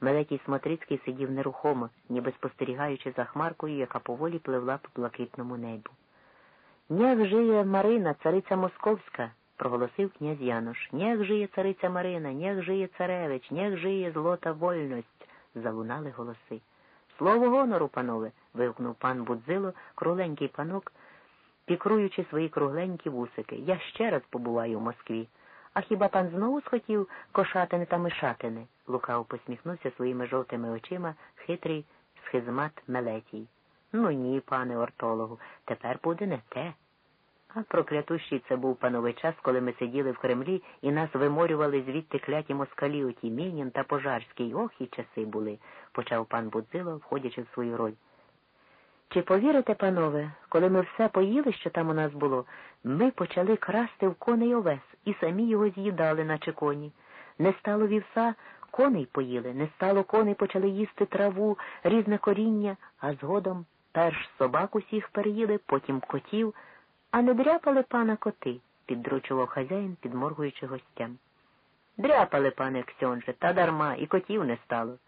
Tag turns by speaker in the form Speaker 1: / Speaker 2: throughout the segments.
Speaker 1: Мелетій Смотрицький сидів нерухомо, ніби спостерігаючи за хмаркою, яка поволі пливла по блакитному небу. Нєх жиє Марина, цариця Московська, проголосив князь Януш. Нєх жиє цариця Марина, нєх жиє царевич, нєх жиє злота вольність, залунали голоси. Слово гонору, панове. вигукнув пан Будзило, кругленький панок, пікруючи свої кругленькі вусики. Я ще раз побуваю в Москві. А хіба пан знову схотів кошатини та мишатини? лукаво посміхнувся своїми жовтими очима хитрий схизмат Мелетій. Ну ні, пане ортологу, тепер буде не те. А проклятущий це був пановий час, коли ми сиділи в Кремлі і нас виморювали звідти кляті москалі оті Мінін та Пожарський. Ох і часи були, почав пан Будзило, входячи в свою роль. Чи повірите, панове, коли ми все поїли, що там у нас було, ми почали красти в коней овес і самі його з'їдали, наче коні. Не стало вівса, коней поїли, не стало коней, почали їсти траву, різне коріння, а згодом перш собак усіх переїли, потім котів, а не дряпали пана коти, піддручував хазяїн, підморгуючи гостям. Дряпали, пане Ксьонже, та дарма, і котів не стало.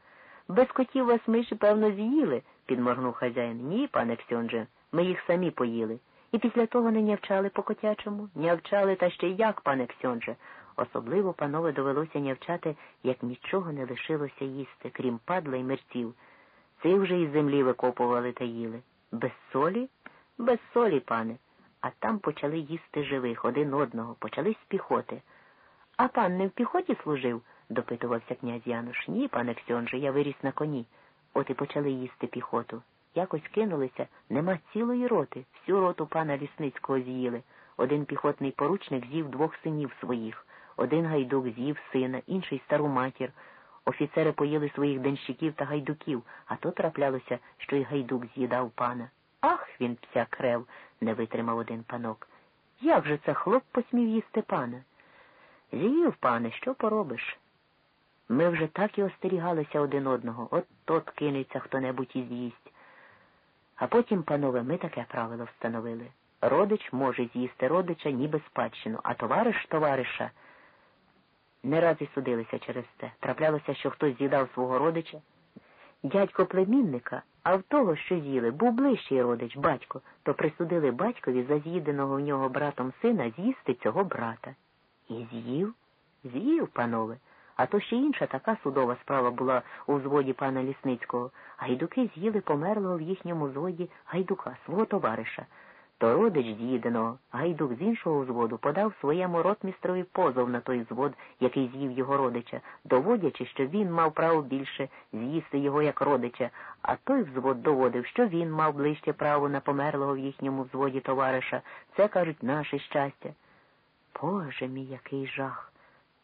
Speaker 1: Без котів вас миші, певно, з'їли, підморгнув хазяїн. Ні, пане Ксьонже, ми їх самі поїли. І після того не нявчали по котячому, нявчали та ще як, пане Ксьонже. Особливо панове довелося нявчати, як нічого не лишилося їсти, крім падла й мерців. Цих вже із землі викопували та їли. Без солі? Без солі, пане. А там почали їсти живих один одного, почали з піхоти. А пан не в піхоті служив? допитувався князь Януш. Ні, пане Ксьонже, я виріс на коні. От і почали їсти піхоту. Якось кинулися, нема цілої роти. Всю роту пана Лісницького з'їли. Один піхотний поручник з'їв двох синів своїх, один гайдук з'їв сина, інший стару матір. Офіцери поїли своїх денщиків та гайдуків, а то траплялося, що й гайдук з'їдав пана. Ах, він пся крев, не витримав один панок. Як же це хлоп посмів їсти пана? З'їв, пане, що поробиш? Ми вже так і остерігалися один одного, от тот кинеться хто небудь і з'їсть. А потім, панове, ми таке правило встановили. Родич може з'їсти родича ніби спадщину, а товариш товариша. Не раз і судилися через це. Траплялося, що хтось з'їдав свого родича. Дядько племінника, а в того, що з'їли, був ближчий родич, батько, то присудили батькові за з'їденого в нього братом сина з'їсти цього брата. І з'їв? З'їв, панове. А то ще інша така судова справа була у взводі пана Лісницького. Гайдуки з'їли померлого в їхньому зводі гайдука, свого товариша. То родич з'їденого, гайдук з іншого взводу подав своєму ротмістрові позов на той звод, який з'їв його родича, доводячи, що він мав право більше з'їсти його як родича, а той взвод доводив, що він мав ближче право на померлого в їхньому взводі товариша. Це, кажуть, наше щастя. Боже мій, який жах!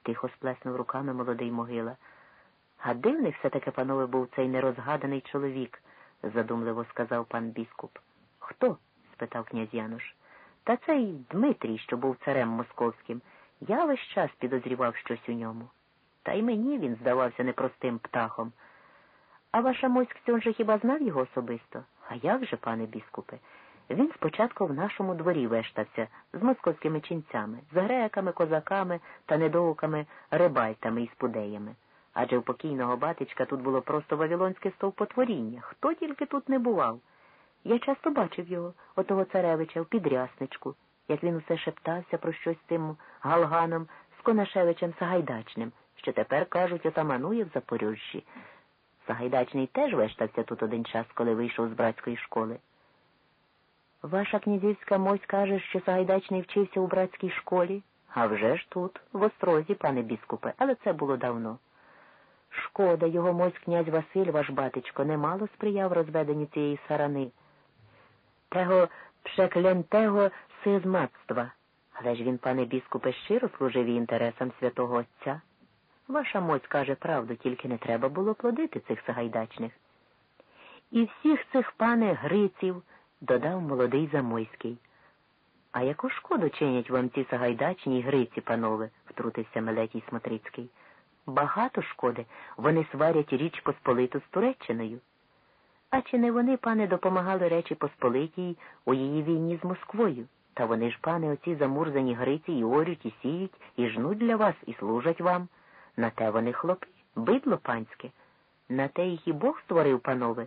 Speaker 1: Тихо сплеснув руками молодий могила. А дивний все таки, панове, був цей нерозгаданий чоловік, задумливо сказав пан біскуп. Хто? спитав князь Януш. Та цей Дмитрій, що був царем московським. Я весь час підозрівав щось у ньому. Та й мені він здавався непростим птахом. А ваша моськ же хіба знав його особисто? А як же, пане біскупе? Він спочатку в нашому дворі вештався з московськими ченцями, з греками, козаками та недоуками рибальтами і спудеями. Адже у покійного батечка тут було просто вавилонське стовпотворіння. Хто тільки тут не бував? Я часто бачив його, отого царевича, в підрясничку, як він усе шептався про щось тим Галганом з Конашевичем Сагайдачним, що тепер, кажуть, отаманує в Запоріжжі. Сагайдачний теж вештався тут один час, коли вийшов з братської школи. Ваша князівська мось каже, що Сагайдачний вчився у братській школі. А вже ж тут, в острозі, пане біскупе, але це було давно. Шкода, його мось князь Василь, ваш батечко, немало сприяв розведенню цієї сарани, того пшеклянтего сизматства. Але ж він, пане біскупе, щиро служив і інтересам святого Отця. Ваша моць каже правду, тільки не треба було плодити цих сагайдачних. І всіх цих пане Гриців додав молодий Замойський. А яку шкоду чинять вам ці сагайдачні Гриці, панове, втрутився Мелетій Смотрицький. Багато шкоди вони сварять річ Посполиту з Туреччиною. А чи не вони, пане, допомагали Речі Посполитій у її війні з Москвою? Та вони ж, пане, оці замурзані Гриці і орють, і сіють, і жнуть для вас, і служать вам. На те вони хлопи, бидло панське. На те їх і Бог створив, панове,